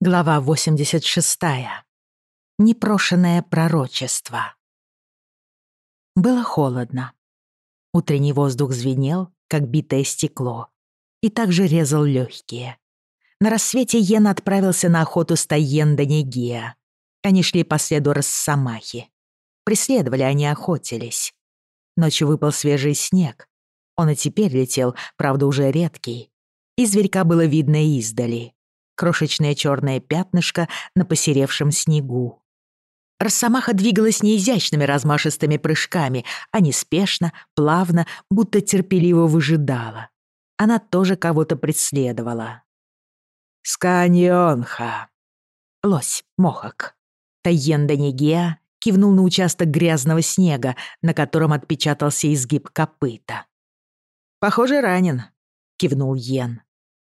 Глава 86. Непрошенное пророчество. Было холодно. Утренний воздух звенел, как битое стекло, и также резал легкие. На рассвете Йен отправился на охоту с Тайен до Они шли по следу Росомахи. Преследовали они, охотились. Ночью выпал свежий снег. Он и теперь летел, правда, уже редкий. И зверька было видно издали — крошечное черное пятнышко на посеревшем снегу. Росомаха двигалась неизящными размашистыми прыжками, а неспешно, плавно, будто терпеливо выжидала. Она тоже кого-то преследовала. «Сканьонха!» Лось, мохок. Тайен Данигеа кивнул на участок грязного снега, на котором отпечатался изгиб копыта. «Похоже, ранен», — кивнул Йен.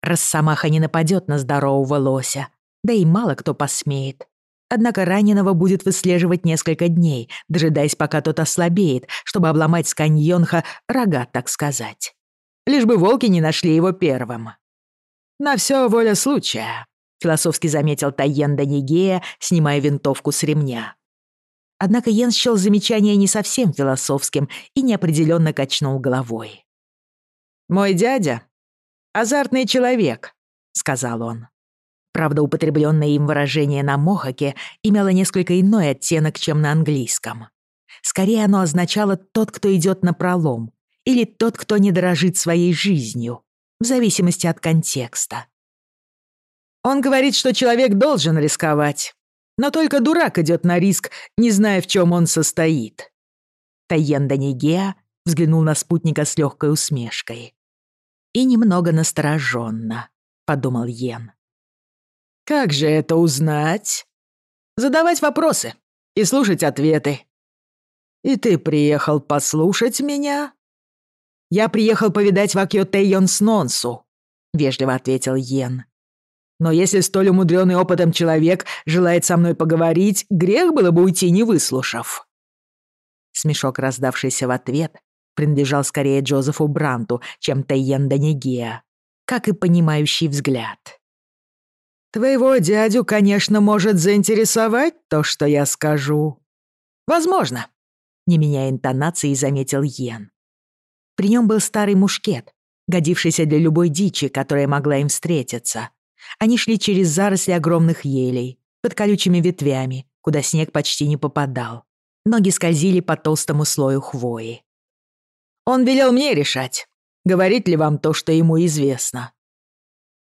Раз Самаха не нападет на здорового лося, да и мало кто посмеет. Однако раненого будет выслеживать несколько дней, дожидаясь, пока тот ослабеет, чтобы обломать с каньонха рога, так сказать. Лишь бы волки не нашли его первым. «На все воля случая», — философски заметил Тайен Данигея, снимая винтовку с ремня. Однако Йен счёл замечание не совсем философским и неопределенно качнул головой. «Мой дядя «Азартный человек», — сказал он. Правда, употребленное им выражение на Мохаке имело несколько иной оттенок, чем на английском. Скорее оно означало «тот, кто идет на пролом» или «тот, кто не дорожит своей жизнью», в зависимости от контекста. Он говорит, что человек должен рисковать, но только дурак идет на риск, не зная, в чем он состоит. Тайен Данигеа взглянул и немного настороженно, подумал Йен. «Как же это узнать?» «Задавать вопросы и слушать ответы». «И ты приехал послушать меня?» «Я приехал повидать Тэйон Снонсу», — вежливо ответил Йен. «Но если столь умудренный опытом человек желает со мной поговорить, грех было бы уйти, не выслушав». Смешок, раздавшийся в ответ, Принадлежал скорее Джозефу Бранту, чем Тейен Данигея. Как и понимающий взгляд. «Твоего дядю, конечно, может заинтересовать то, что я скажу». «Возможно», — не меняя интонации, заметил Йен. При нем был старый мушкет, годившийся для любой дичи, которая могла им встретиться. Они шли через заросли огромных елей, под колючими ветвями, куда снег почти не попадал. Ноги скользили по толстому слою хвои. Он велел мне решать, говорить ли вам то, что ему известно».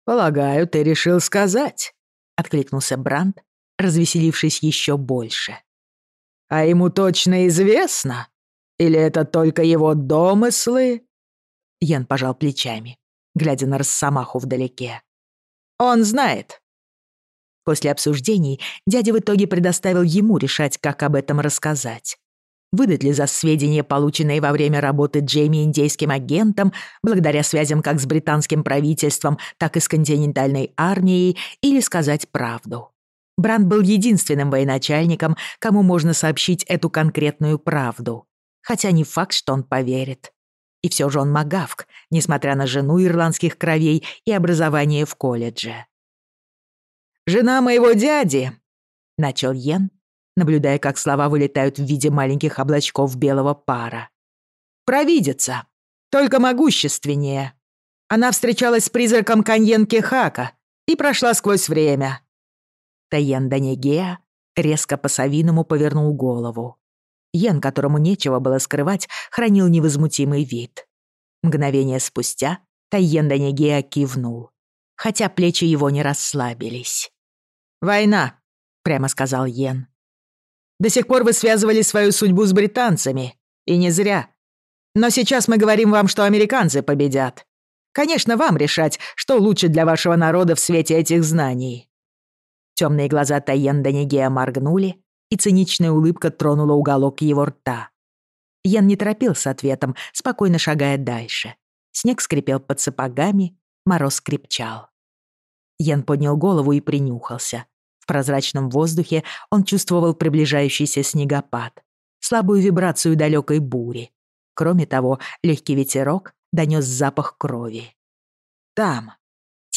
«Полагаю, ты решил сказать», — откликнулся Бранд, развеселившись еще больше. «А ему точно известно? Или это только его домыслы?» Ян пожал плечами, глядя на Росомаху вдалеке. «Он знает». После обсуждений дядя в итоге предоставил ему решать, как об этом рассказать выдать ли за сведения, полученные во время работы Джейми индейским агентом, благодаря связям как с британским правительством, так и с континентальной армией, или сказать правду. Бранд был единственным военачальником, кому можно сообщить эту конкретную правду. Хотя не факт, что он поверит. И все же он магавк, несмотря на жену ирландских кровей и образование в колледже. «Жена моего дяди!» — начал Йен, наблюдая, как слова вылетают в виде маленьких облачков белого пара. «Провидица! Только могущественнее!» Она встречалась с призраком Каньенки Хака и прошла сквозь время. Таен Данегеа резко по-совиному повернул голову. Йен, которому нечего было скрывать, хранил невозмутимый вид. Мгновение спустя Таен Данегеа кивнул, хотя плечи его не расслабились. «Война», — прямо сказал Йен. До сих пор вы связывали свою судьбу с британцами. И не зря. Но сейчас мы говорим вам, что американцы победят. Конечно, вам решать, что лучше для вашего народа в свете этих знаний». Темные глаза Тайен Данигея моргнули, и циничная улыбка тронула уголок его рта. Ян не торопил с ответом, спокойно шагая дальше. Снег скрипел под сапогами, мороз скрипчал. Ян поднял голову и принюхался. В прозрачном воздухе он чувствовал приближающийся снегопад, слабую вибрацию далекой бури. Кроме того, легкий ветерок донес запах крови. Там,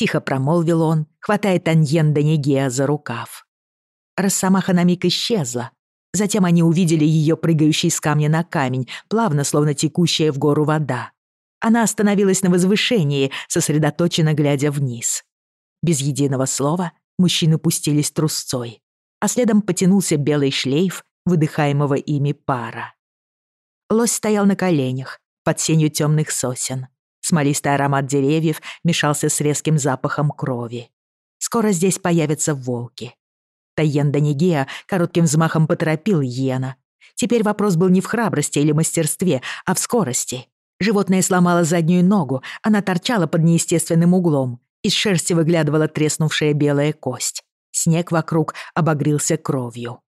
Тихо промолвил он, хватая Таньен Данигеа за рукав. Росомаха на миг исчезла. Затем они увидели ее прыгающей с камня на камень, плавно, словно текущая в гору вода. Она остановилась на возвышении, сосредоточенно глядя вниз. Без единого слова мужчины пустились трусцой, а следом потянулся белый шлейф выдыхаемого ими пара. Лось стоял на коленях, под сенью темных сосен. Смолистый аромат деревьев мешался с резким запахом крови. Скоро здесь появятся волки. Тайен Данигеа коротким взмахом поторопил Йена. Теперь вопрос был не в храбрости или мастерстве, а в скорости. Животное сломало заднюю ногу, она торчала под неестественным углом, Из шерсти выглядывала треснувшая белая кость. Снег вокруг обогрился кровью.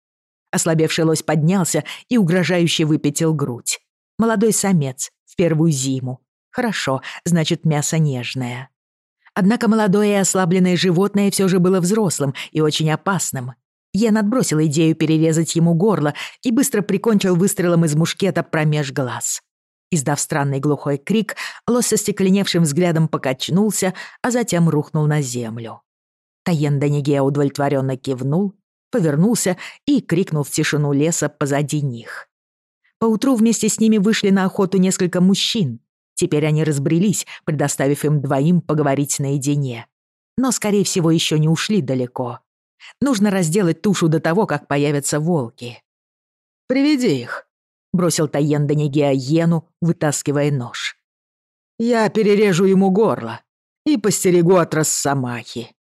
Ослабевший лось поднялся и угрожающе выпятил грудь. Молодой самец в первую зиму. Хорошо, значит, мясо нежное. Однако молодое и ослабленное животное все же было взрослым и очень опасным. Йен отбросил идею перерезать ему горло и быстро прикончил выстрелом из мушкета промеж глаз. Издав странный глухой крик, лось со стекленевшим взглядом покачнулся, а затем рухнул на землю. Таен Даниге удовлетворенно кивнул, повернулся и крикнул в тишину леса позади них. Поутру вместе с ними вышли на охоту несколько мужчин. Теперь они разбрелись, предоставив им двоим поговорить наедине. Но, скорее всего, еще не ушли далеко. Нужно разделать тушу до того, как появятся волки. «Приведи их», — бросил Таен Даниге вытаскивая нож. «Я перережу ему горло и постерегу от Росомахи».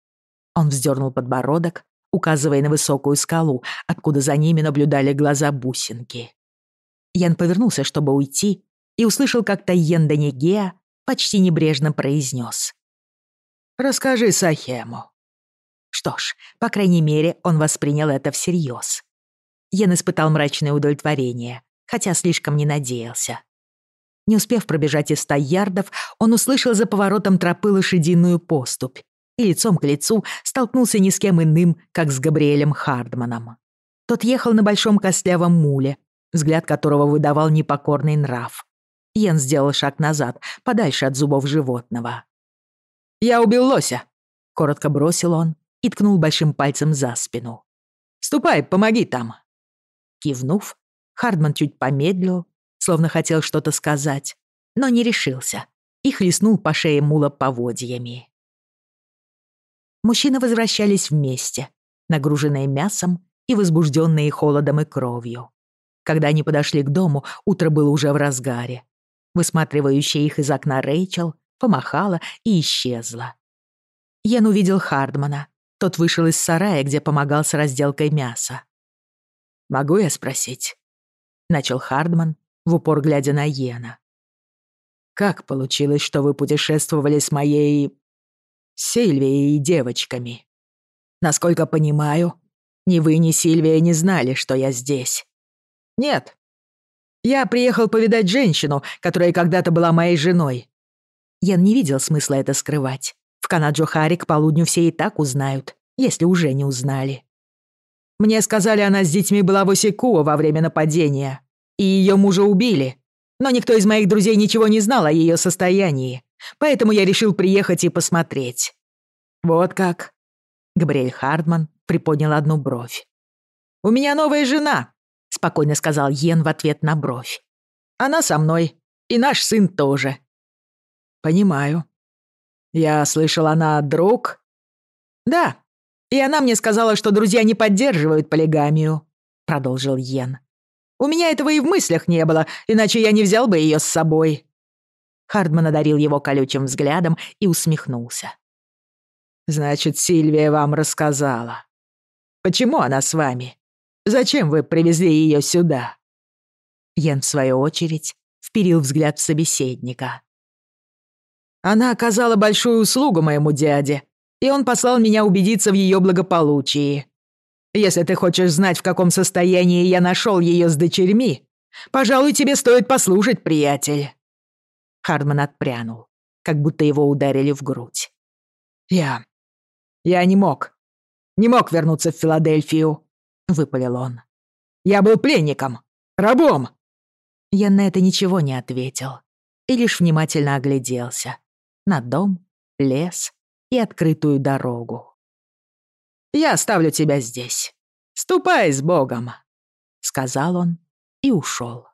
Он вздернул подбородок, указывая на высокую скалу, откуда за ними наблюдали глаза бусинки. Ян повернулся, чтобы уйти, и услышал, как Тайен Данигеа почти небрежно произнес. «Расскажи Сахему». Что ж, по крайней мере, он воспринял это всерьез. Ян испытал мрачное удовлетворение, хотя слишком не надеялся. Не успев пробежать из ста ярдов, он услышал за поворотом тропы лошадиную поступь и лицом к лицу столкнулся ни с кем иным, как с Габриэлем Хардманом. Тот ехал на большом костлявом муле, взгляд которого выдавал непокорный нрав. Йен сделал шаг назад, подальше от зубов животного. «Я убил лося!» — коротко бросил он и ткнул большим пальцем за спину. «Ступай, помоги там!» Кивнув, Хардман чуть помедлил, словно хотел что-то сказать, но не решился и хлестнул по шее мула поводьями. Мужчины возвращались вместе, нагруженные мясом и возбужденные холодом и кровью. Когда они подошли к дому, утро было уже в разгаре. Высматривающая их из окна Рэйчел помахала и исчезла. Ян увидел Хардмана. Тот вышел из сарая, где помогал с разделкой мяса. «Могу я спросить, начал Хардман, в упор глядя на Йена. «Как получилось, что вы путешествовали с моей... Сильвией и девочками? Насколько понимаю, ни вы, ни Сильвия не знали, что я здесь. Нет. Я приехал повидать женщину, которая когда-то была моей женой». Ян не видел смысла это скрывать. В Канаджо Хари к полудню все и так узнают, если уже не узнали. Мне сказали, она с детьми была в Осикуо во время нападения. И ее мужа убили. Но никто из моих друзей ничего не знал о ее состоянии. Поэтому я решил приехать и посмотреть. Вот как. Габриэль Хардман приподнял одну бровь. «У меня новая жена», — спокойно сказал Йен в ответ на бровь. «Она со мной. И наш сын тоже». «Понимаю». «Я слышал, она друг?» «Да, и она мне сказала, что друзья не поддерживают полигамию», — продолжил Йен. «У меня этого и в мыслях не было, иначе я не взял бы ее с собой». Хардман одарил его колючим взглядом и усмехнулся. «Значит, Сильвия вам рассказала. и он послал меня убедиться в ее благополучии. Если ты хочешь знать, в каком состоянии я нашел ее с дочерьми, пожалуй, тебе стоит послушать, приятель». Хардман отпрянул, как будто его ударили в грудь. «Я... я не мог. Не мог вернуться в Филадельфию», — выпалил он. «Я был пленником, рабом». Я на это ничего не ответил и лишь внимательно огляделся. На дом, лес, и открытую дорогу. «Я оставлю тебя здесь. Ступай с Богом!» — сказал он и ушел.